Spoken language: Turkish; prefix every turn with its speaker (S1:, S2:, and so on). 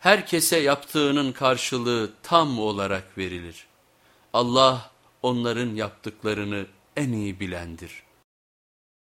S1: Herkese yaptığının karşılığı tam olarak verilir. Allah onların yaptıklarını en iyi bilendir.